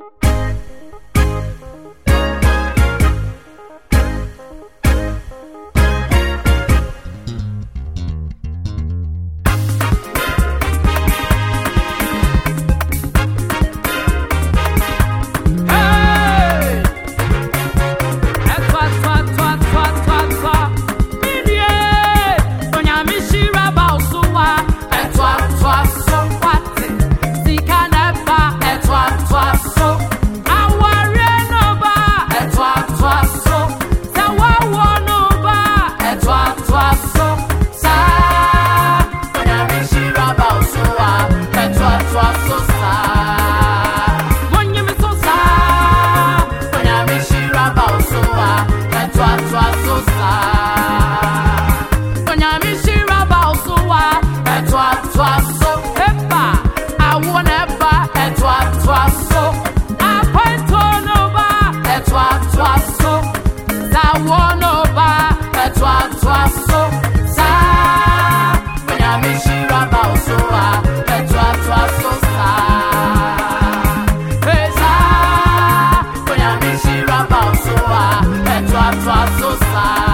Thank you. society.